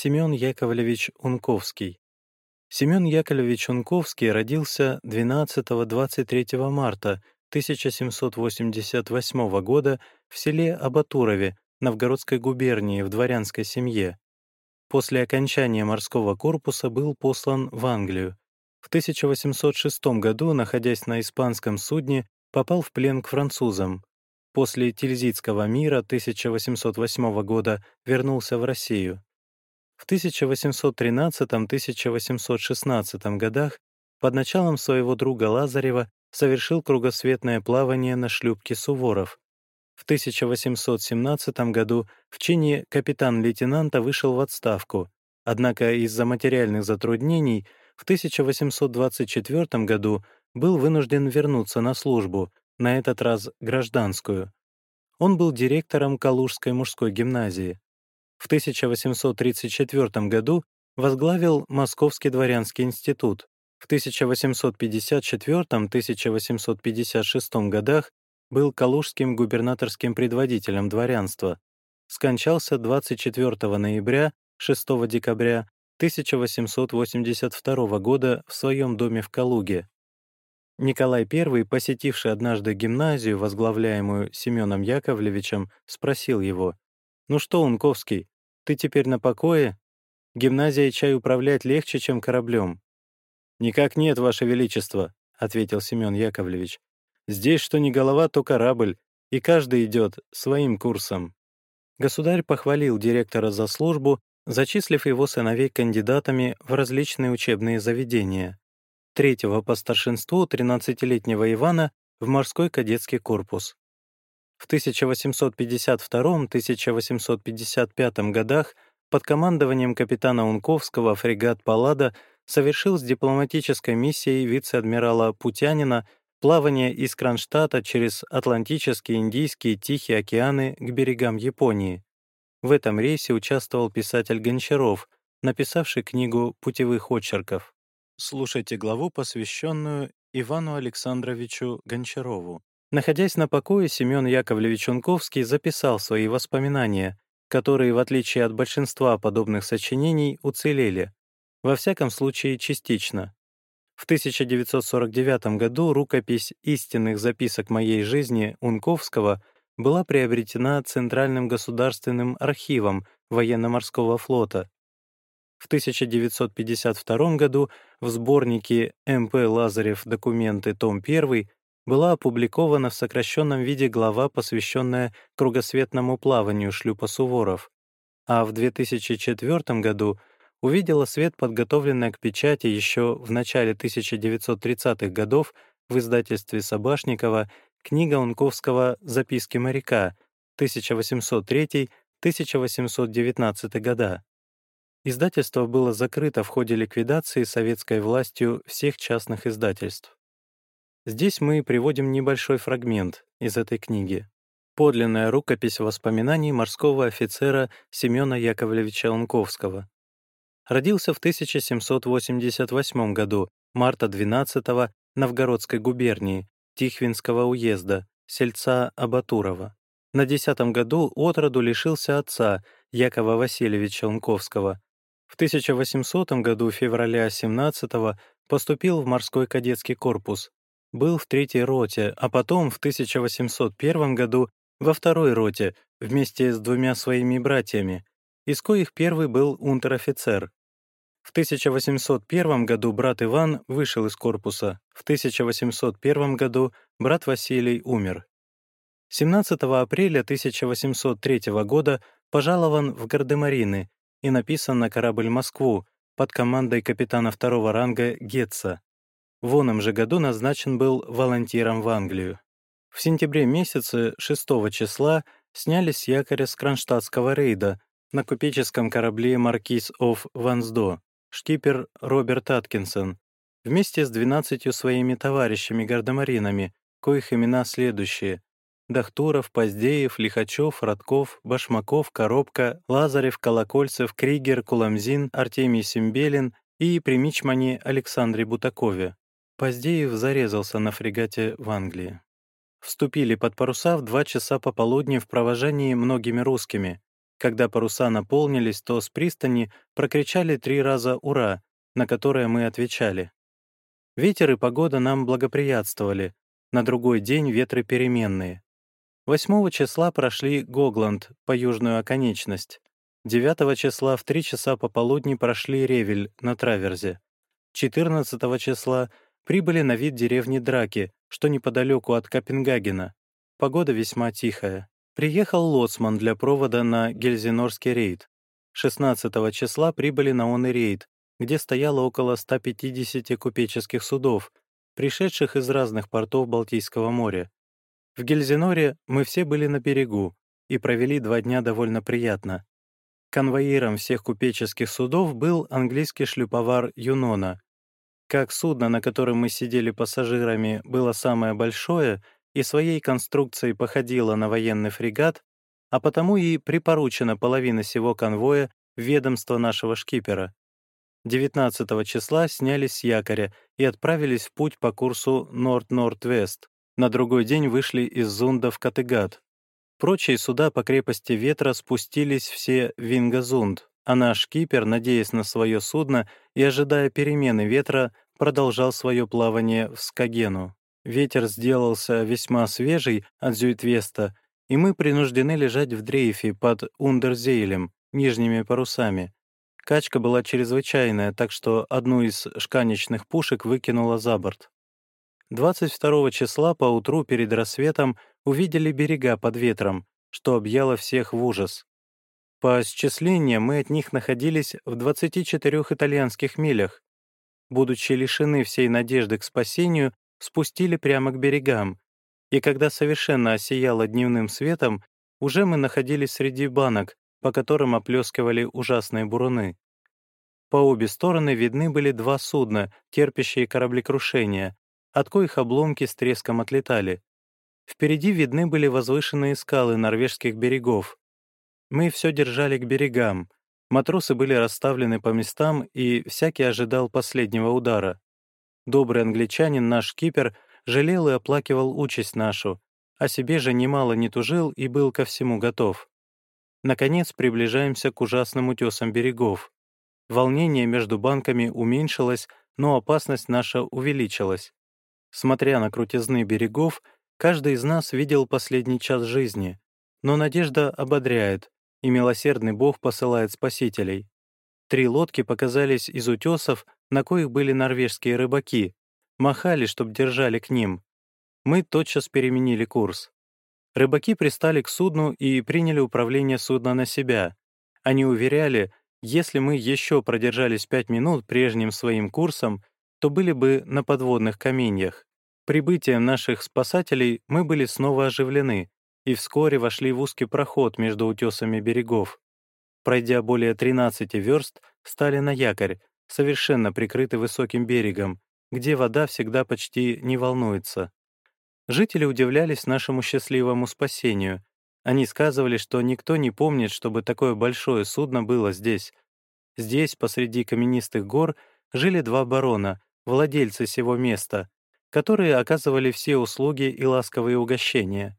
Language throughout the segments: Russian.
Семен Яковлевич Унковский. Семен Яковлевич Унковский родился 12-23 марта 1788 года в селе Абатурове Новгородской губернии в дворянской семье. После окончания морского корпуса был послан в Англию. В 1806 году, находясь на испанском судне, попал в плен к французам. После Тильзитского мира 1808 года вернулся в Россию. В 1813-1816 годах под началом своего друга Лазарева совершил кругосветное плавание на шлюпке «Суворов». В 1817 году в чине капитан-лейтенанта вышел в отставку, однако из-за материальных затруднений в 1824 году был вынужден вернуться на службу, на этот раз гражданскую. Он был директором Калужской мужской гимназии. В 1834 году возглавил Московский дворянский институт. В 1854-1856 годах был калужским губернаторским предводителем дворянства. Скончался 24 ноября 6 декабря 1882 года в своем доме в Калуге. Николай I, посетивший однажды гимназию, возглавляемую Семеном Яковлевичем, спросил его, «Ну что, Унковский, ты теперь на покое? Гимназией чай управлять легче, чем кораблем». «Никак нет, Ваше Величество», — ответил Семен Яковлевич. «Здесь что ни голова, то корабль, и каждый идет своим курсом». Государь похвалил директора за службу, зачислив его сыновей кандидатами в различные учебные заведения. Третьего по старшинству 13-летнего Ивана в морской кадетский корпус. В 1852-1855 годах под командованием капитана Унковского фрегат «Паллада» совершил с дипломатической миссией вице-адмирала Путянина плавание из Кронштадта через Атлантические, Индийские, Тихие океаны к берегам Японии. В этом рейсе участвовал писатель Гончаров, написавший книгу путевых очерков. Слушайте главу, посвященную Ивану Александровичу Гончарову. Находясь на покое, Семен Яковлевич Унковский записал свои воспоминания, которые, в отличие от большинства подобных сочинений, уцелели, во всяком случае частично. В 1949 году рукопись истинных записок моей жизни Унковского была приобретена Центральным государственным архивом военно-морского флота. В 1952 году в сборнике М.П. Лазарев «Документы. Том 1» была опубликована в сокращенном виде глава, посвященная кругосветному плаванию шлюпа «Суворов», а в 2004 году увидела свет, подготовленная к печати еще в начале 1930-х годов в издательстве Собашникова книга Унковского «Записки моряка» 1803-1819 года. Издательство было закрыто в ходе ликвидации советской властью всех частных издательств. Здесь мы приводим небольшой фрагмент из этой книги. Подлинная рукопись воспоминаний морского офицера Семена Яковлевича Лунковского. Родился в 1788 году, марта 12-го, Новгородской губернии, Тихвинского уезда, сельца Абатурова. На десятом году отроду лишился отца, Якова Васильевича Лунковского. В 1800 году, февраля 17 поступил в морской кадетский корпус, был в третьей роте, а потом в 1801 году во второй роте вместе с двумя своими братьями, из коих первый был унтер-офицер. В 1801 году брат Иван вышел из корпуса, в 1801 году брат Василий умер. 17 апреля 1803 года пожалован в Гардемарины и написан на корабль «Москву» под командой капитана второго ранга Гетца. В оном же году назначен был волонтером в Англию. В сентябре месяце 6 числа снялись с якоря с кронштадтского рейда на купеческом корабле «Маркиз оф Вансдо», шкипер Роберт Аткинсон, вместе с 12 своими товарищами-гардемаринами, коих имена следующие — Дахтуров, Поздеев, Лихачев, Родков, Башмаков, Коробка, Лазарев, Колокольцев, Кригер, Куламзин, Артемий Симбелин и при Мичмане Александре Бутакове. Поздеев зарезался на фрегате в Англии. Вступили под паруса в два часа пополудни в провожании многими русскими. Когда паруса наполнились, то с пристани прокричали три раза «Ура!», на которое мы отвечали. Ветер и погода нам благоприятствовали, на другой день ветры переменные. 8 числа прошли Гогланд по южную оконечность. 9 числа в 3 часа пополудни прошли Ревель на траверзе. 14 числа прибыли на вид деревни Драки, что неподалеку от Копенгагена. Погода весьма тихая. Приехал лоцман для провода на Гельзинорский рейд. 16 числа прибыли на он рейд, где стояло около 150 купеческих судов, пришедших из разных портов Балтийского моря. В Гельзиноре мы все были на берегу и провели два дня довольно приятно. Конвоиром всех купеческих судов был английский шлюповар Юнона. Как судно, на котором мы сидели пассажирами, было самое большое и своей конструкцией походило на военный фрегат, а потому и припоручена половина всего конвоя ведомство нашего шкипера. 19 числа снялись с якоря и отправились в путь по курсу Норд-Норд-Вест. На другой день вышли из Зунда в Категат. Прочие суда по крепости ветра спустились все в Вингазунд, а наш кипер, надеясь на свое судно и ожидая перемены ветра, продолжал свое плавание в Скагену. Ветер сделался весьма свежий от Зюитвеста, и мы принуждены лежать в дрейфе под Ундерзейлем, нижними парусами. Качка была чрезвычайная, так что одну из шканечных пушек выкинула за борт. 22 числа по утру перед рассветом увидели берега под ветром, что объяло всех в ужас. По счислению мы от них находились в 24 итальянских милях. Будучи лишены всей надежды к спасению, спустили прямо к берегам, и когда совершенно осияло дневным светом, уже мы находились среди банок, по которым оплескивали ужасные буруны. По обе стороны видны были два судна, терпящие кораблекрушения, от коих обломки с треском отлетали. Впереди видны были возвышенные скалы норвежских берегов. Мы все держали к берегам. Матросы были расставлены по местам, и всякий ожидал последнего удара. Добрый англичанин, наш кипер, жалел и оплакивал участь нашу, о себе же немало не тужил и был ко всему готов. Наконец приближаемся к ужасным утесам берегов. Волнение между банками уменьшилось, но опасность наша увеличилась. Смотря на крутизны берегов, каждый из нас видел последний час жизни, но надежда ободряет, и милосердный Бог посылает спасителей. Три лодки показались из утесов, на коих были норвежские рыбаки, махали, чтоб держали к ним. Мы тотчас переменили курс. Рыбаки пристали к судну и приняли управление судна на себя. Они уверяли, если мы еще продержались пять минут прежним своим курсом, то были бы на подводных каменьях. Прибытием наших спасателей мы были снова оживлены и вскоре вошли в узкий проход между утесами берегов. Пройдя более 13 верст, стали на якорь, совершенно прикрыты высоким берегом, где вода всегда почти не волнуется. Жители удивлялись нашему счастливому спасению. Они сказывали, что никто не помнит, чтобы такое большое судно было здесь. Здесь, посреди каменистых гор, жили два барона, владельцы сего места, которые оказывали все услуги и ласковые угощения.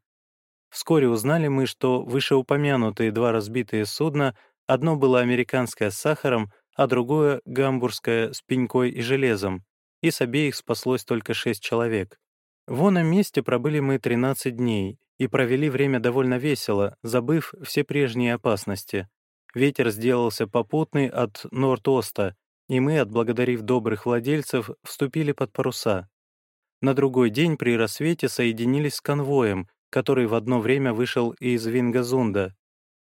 Вскоре узнали мы, что вышеупомянутые два разбитые судна, одно было американское с сахаром, а другое — гамбургское с пенькой и железом, и с обеих спаслось только шесть человек. В оном месте пробыли мы 13 дней и провели время довольно весело, забыв все прежние опасности. Ветер сделался попутный от Норд-Оста, и мы, отблагодарив добрых владельцев, вступили под паруса. На другой день при рассвете соединились с конвоем, который в одно время вышел из Вингазунда.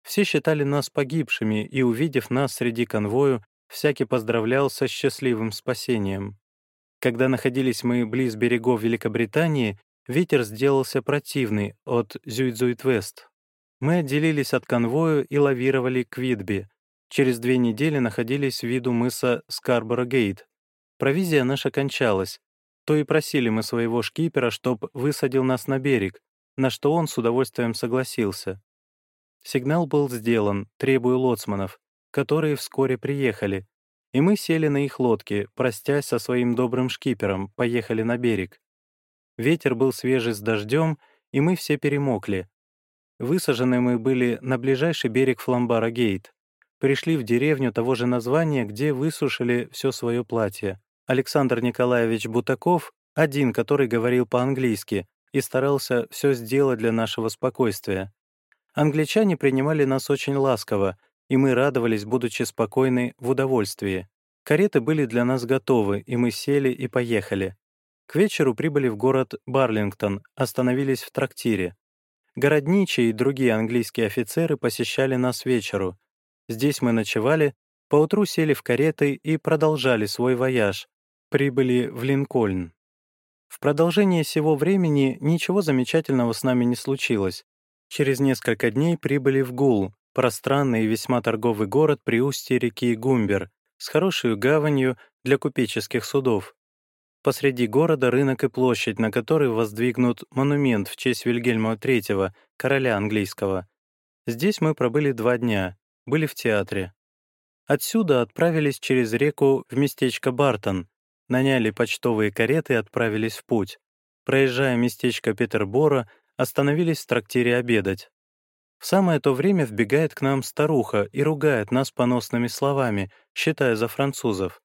Все считали нас погибшими, и, увидев нас среди конвою, всякий поздравлял со счастливым спасением. Когда находились мы близ берегов Великобритании, ветер сделался противный от Зюйдзуитвест. Мы отделились от конвоя и лавировали к Видби. Через две недели находились в виду мыса Скарборо-Гейт. Провизия наша кончалась. То и просили мы своего шкипера, чтоб высадил нас на берег, на что он с удовольствием согласился. Сигнал был сделан, требуя лоцманов, которые вскоре приехали, и мы сели на их лодки, простясь со своим добрым шкипером, поехали на берег. Ветер был свежий с дождем, и мы все перемокли. Высажены мы были на ближайший берег Фламбара-Гейт. Пришли в деревню того же названия, где высушили все свое платье. Александр Николаевич Бутаков, один, который говорил по-английски, и старался все сделать для нашего спокойствия. Англичане принимали нас очень ласково, и мы радовались, будучи спокойны в удовольствии. Кареты были для нас готовы, и мы сели и поехали. К вечеру прибыли в город Барлингтон, остановились в трактире. Городничие и другие английские офицеры посещали нас вечеру. Здесь мы ночевали, поутру сели в кареты и продолжали свой вояж. Прибыли в Линкольн. В продолжение всего времени ничего замечательного с нами не случилось. Через несколько дней прибыли в Гул, пространный и весьма торговый город при устье реки Гумбер, с хорошей гаванью для купеческих судов. Посреди города рынок и площадь, на которой воздвигнут монумент в честь Вильгельма III, короля английского. Здесь мы пробыли два дня, были в театре. Отсюда отправились через реку в местечко Бартон, наняли почтовые кареты и отправились в путь. Проезжая местечко Петербора, остановились в трактире обедать. В самое то время вбегает к нам старуха и ругает нас поносными словами, считая за французов.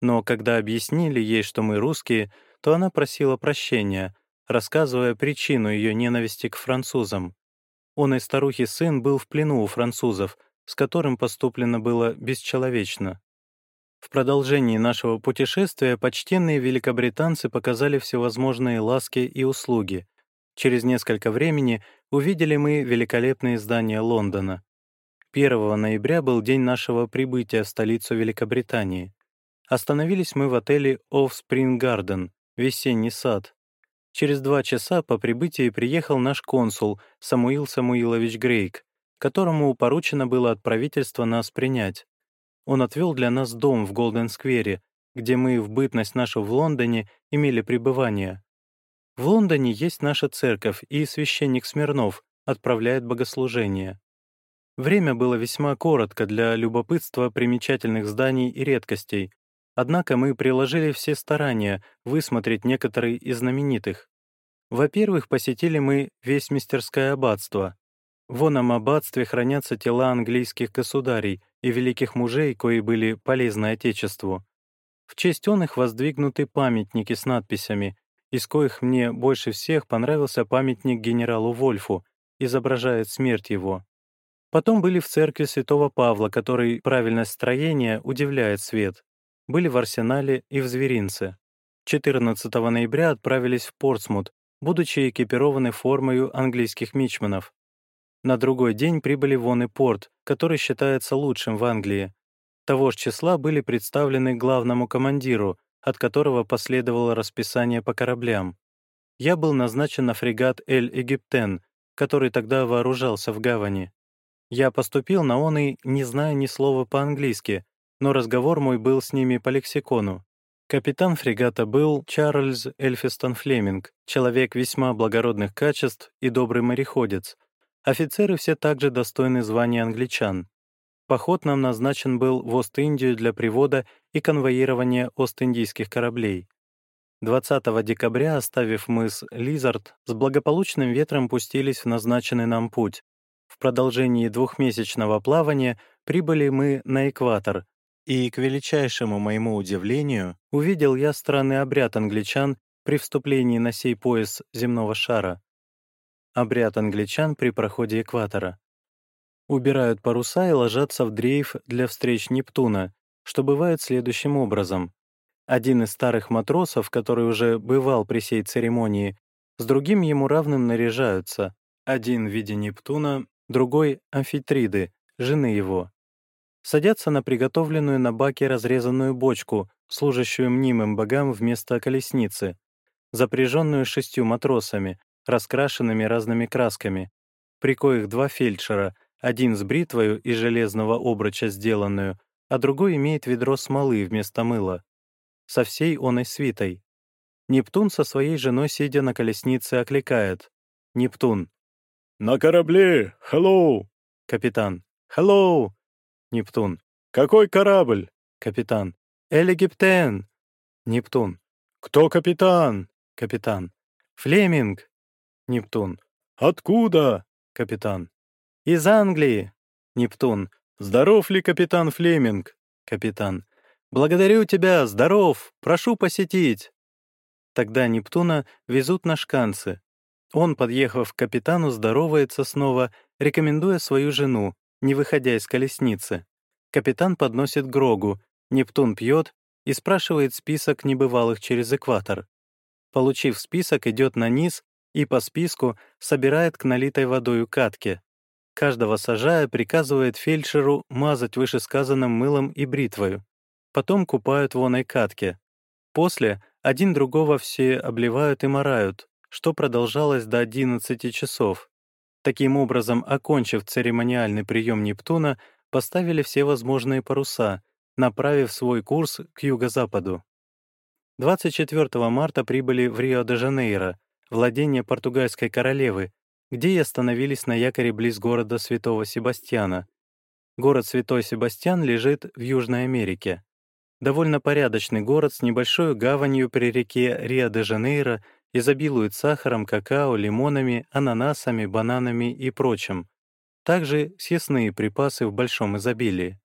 Но когда объяснили ей, что мы русские, то она просила прощения, рассказывая причину ее ненависти к французам. Он и старухи сын был в плену у французов, с которым поступлено было бесчеловечно. В продолжении нашего путешествия почтенные великобританцы показали всевозможные ласки и услуги. Через несколько времени увидели мы великолепные здания Лондона. 1 ноября был день нашего прибытия в столицу Великобритании. Остановились мы в отеле Offspring Garden, весенний сад. Через два часа по прибытии приехал наш консул Самуил Самуилович Грейк, которому поручено было от правительства нас принять. Он отвел для нас дом в Голден-сквере, где мы в бытность нашу в Лондоне имели пребывание. В Лондоне есть наша церковь, и священник Смирнов отправляет богослужение. Время было весьма коротко для любопытства примечательных зданий и редкостей, Однако мы приложили все старания высмотреть некоторые из знаменитых. Во-первых, посетили мы Вестмистерское аббатство. В оном аббатстве хранятся тела английских государей и великих мужей, кои были полезны Отечеству. В честь он их воздвигнуты памятники с надписями, из коих мне больше всех понравился памятник генералу Вольфу, изображает смерть его. Потом были в церкви святого Павла, который правильность строения удивляет свет были в Арсенале и в Зверинце. 14 ноября отправились в Портсмут, будучи экипированы формою английских мичманов. На другой день прибыли в он порт, который считается лучшим в Англии. Того же числа были представлены главному командиру, от которого последовало расписание по кораблям. Я был назначен на фрегат «Эль-Египтен», который тогда вооружался в гавани. Я поступил на он и, не зная ни слова по-английски, но разговор мой был с ними по лексикону. Капитан фрегата был Чарльз Эльфистон Флеминг, человек весьма благородных качеств и добрый мореходец. Офицеры все также достойны звания англичан. Поход нам назначен был в Ост-Индию для привода и конвоирования Ост-Индийских кораблей. 20 декабря, оставив мыс Лизард, с благополучным ветром пустились в назначенный нам путь. В продолжении двухмесячного плавания прибыли мы на экватор, и, к величайшему моему удивлению, увидел я странный обряд англичан при вступлении на сей пояс земного шара. Обряд англичан при проходе экватора. Убирают паруса и ложатся в дрейф для встреч Нептуна, что бывает следующим образом. Один из старых матросов, который уже бывал при сей церемонии, с другим ему равным наряжаются, один в виде Нептуна, другой — амфитриды, жены его садятся на приготовленную на баке разрезанную бочку, служащую мнимым богам вместо колесницы, запряженную шестью матросами, раскрашенными разными красками, при коих два фельдшера, один с бритвою из железного обруча сделанную, а другой имеет ведро смолы вместо мыла. Со всей оной свитой. Нептун со своей женой, сидя на колеснице, окликает. Нептун. «На корабле! Hello!» Капитан. «Hello!» Нептун. «Какой корабль?» Капитан. «Элегиптен». Нептун. «Кто капитан?» Капитан. «Флеминг». Нептун. «Откуда?» Капитан. «Из Англии!» Нептун. «Здоров ли капитан Флеминг?» Капитан. «Благодарю тебя, здоров! Прошу посетить!» Тогда Нептуна везут на шканцы. Он, подъехав к капитану, здоровается снова, рекомендуя свою жену, не выходя из колесницы. Капитан подносит Грогу, Нептун пьет и спрашивает список небывалых через экватор. Получив список, идет на низ и по списку собирает к налитой водою катке. Каждого сажая приказывает фельдшеру мазать вышесказанным мылом и бритвою. Потом купают в оной катке. После один другого все обливают и морают, что продолжалось до 11 часов. Таким образом, окончив церемониальный прием Нептуна, поставили все возможные паруса, направив свой курс к юго-западу. 24 марта прибыли в Рио-де-Жанейро, владение португальской королевы, где и остановились на якоре близ города Святого Себастьяна. Город Святой Себастьян лежит в Южной Америке. Довольно порядочный город с небольшой гаванью при реке Рио-де-Жанейро изобилует сахаром, какао, лимонами, ананасами, бананами и прочим. Также съестные припасы в большом изобилии.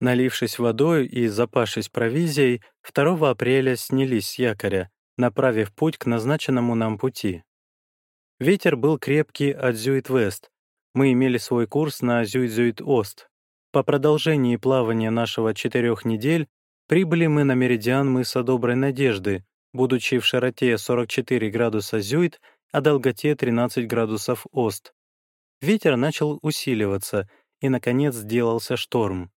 Налившись водой и запавшись провизией, 2 апреля снялись с якоря, направив путь к назначенному нам пути. Ветер был крепкий от Зюит-Вест. Мы имели свой курс на Зюит-Зюит-Ост. По продолжении плавания нашего четырех недель прибыли мы на меридиан мыса Доброй Надежды, будучи в широте 44 градуса Зюит, а долготе 13 градусов Ост. Ветер начал усиливаться, и, наконец, сделался шторм.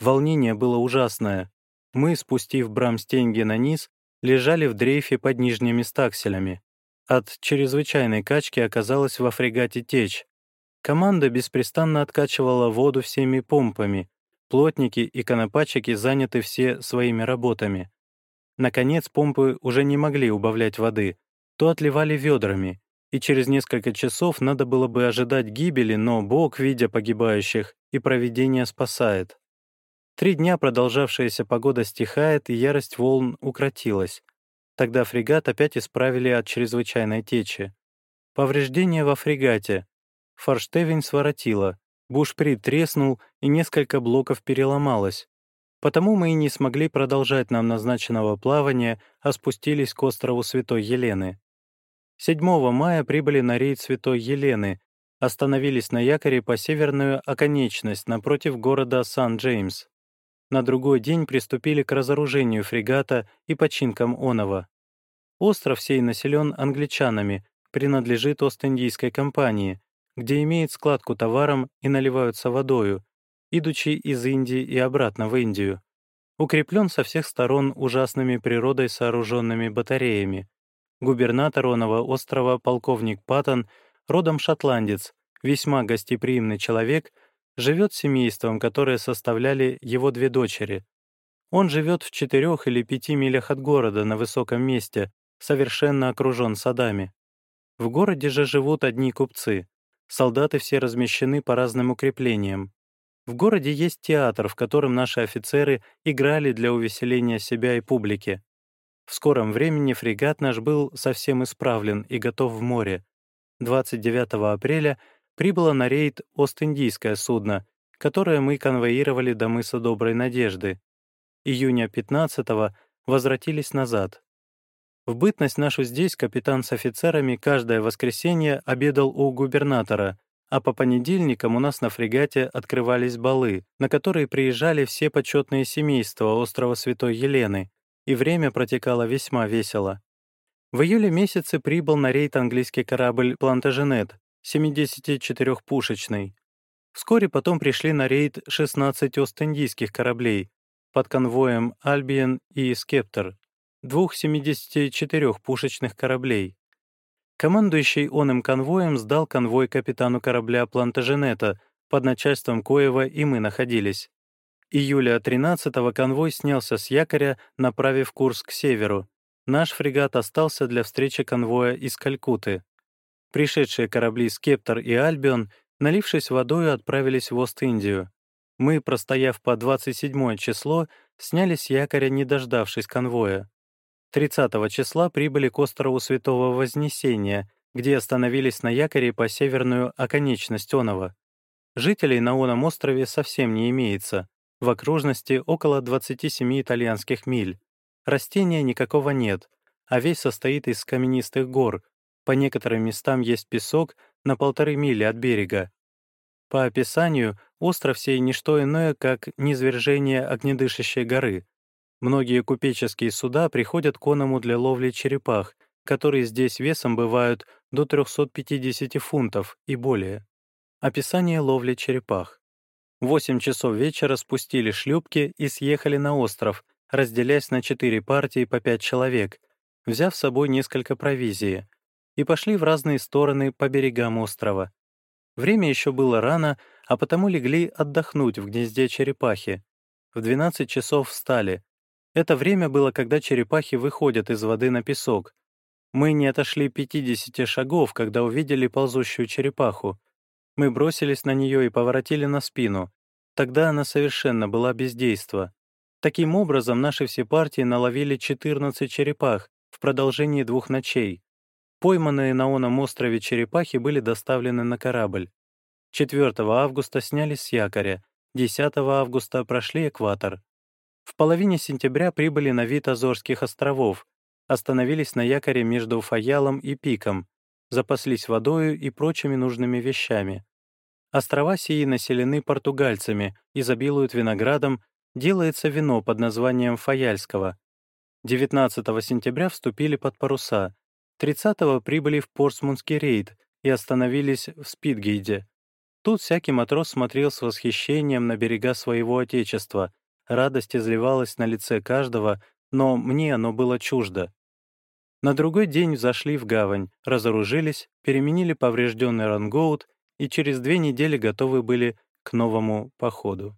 Волнение было ужасное. Мы, спустив Брамстенги на низ, лежали в дрейфе под нижними стакселями. От чрезвычайной качки оказалась во фрегате течь. Команда беспрестанно откачивала воду всеми помпами. Плотники и конопатчики заняты все своими работами. Наконец, помпы уже не могли убавлять воды, то отливали ведрами, и через несколько часов надо было бы ожидать гибели, но Бог, видя погибающих, и провидение спасает. Три дня продолжавшаяся погода стихает, и ярость волн укротилась. Тогда фрегат опять исправили от чрезвычайной течи. Повреждения во фрегате. Форштевень своротила, бушприт треснул, и несколько блоков переломалось. Потому мы и не смогли продолжать нам назначенного плавания, а спустились к острову Святой Елены. 7 мая прибыли на рейд Святой Елены, остановились на якоре по северную оконечность напротив города Сан-Джеймс. На другой день приступили к разоружению фрегата и починкам Онова. Остров сей населен англичанами, принадлежит Ост-Индийской компании, где имеет складку товаром и наливаются водою, идучи из Индии и обратно в Индию. Укреплен со всех сторон ужасными природой сооруженными батареями. Губернатор Онова острова полковник Паттон, родом шотландец, весьма гостеприимный человек — живет семейством, которое составляли его две дочери. Он живет в четырех или пяти милях от города на высоком месте, совершенно окружен садами. В городе же живут одни купцы. Солдаты все размещены по разным укреплениям. В городе есть театр, в котором наши офицеры играли для увеселения себя и публики. В скором времени фрегат наш был совсем исправлен и готов в море. 29 апреля прибыло на рейд Ост-Индийское судно, которое мы конвоировали до мыса Доброй Надежды. Июня 15-го возвратились назад. В бытность нашу здесь капитан с офицерами каждое воскресенье обедал у губернатора, а по понедельникам у нас на фрегате открывались балы, на которые приезжали все почетные семейства острова Святой Елены, и время протекало весьма весело. В июле месяце прибыл на рейд английский корабль «Плантаженет», 74-пушечный. Вскоре потом пришли на рейд 16 Ост-Индийских кораблей под конвоем «Альбиен» и «Скептор», двух 74-пушечных кораблей. Командующий он им конвоем сдал конвой капитану корабля «Плантаженета», под начальством коего и мы находились. Июля 13-го конвой снялся с якоря, направив курс к северу. Наш фрегат остался для встречи конвоя из Калькуты. Пришедшие корабли «Скептор» и «Альбион», налившись водой, отправились в Ост-Индию. Мы, простояв по 27 число, снялись с якоря, не дождавшись конвоя. 30 числа прибыли к острову Святого Вознесения, где остановились на якоре по северную оконечность Онова. Жителей на Оном острове совсем не имеется, в окружности около 27 итальянских миль. Растения никакого нет, а весь состоит из каменистых гор. По некоторым местам есть песок на полторы мили от берега. По описанию, остров сей не что иное, как низвержение огнедышащей горы. Многие купеческие суда приходят к Оному для ловли черепах, которые здесь весом бывают до 350 фунтов и более. Описание ловли черепах. В 8 часов вечера спустили шлюпки и съехали на остров, разделяясь на четыре партии по пять человек, взяв с собой несколько провизии, и пошли в разные стороны по берегам острова. Время еще было рано, а потому легли отдохнуть в гнезде черепахи. В 12 часов встали. Это время было, когда черепахи выходят из воды на песок. Мы не отошли 50 шагов, когда увидели ползущую черепаху. Мы бросились на нее и поворотили на спину. Тогда она совершенно была бездейства. Таким образом, наши все партии наловили 14 черепах в продолжении двух ночей. Пойманные на оном острове черепахи были доставлены на корабль. 4 августа сняли с якоря, 10 августа прошли экватор. В половине сентября прибыли на вид Азорских островов, остановились на якоре между Фаялом и Пиком, запаслись водою и прочими нужными вещами. Острова сии населены португальцами, изобилуют виноградом, делается вино под названием Фаяльского. 19 сентября вступили под паруса, 30-го прибыли в Портсмутский рейд и остановились в Спитгейде. Тут всякий матрос смотрел с восхищением на берега своего отечества, радость изливалась на лице каждого, но мне оно было чуждо. На другой день зашли в гавань, разоружились, переменили поврежденный рангоут и через две недели готовы были к новому походу.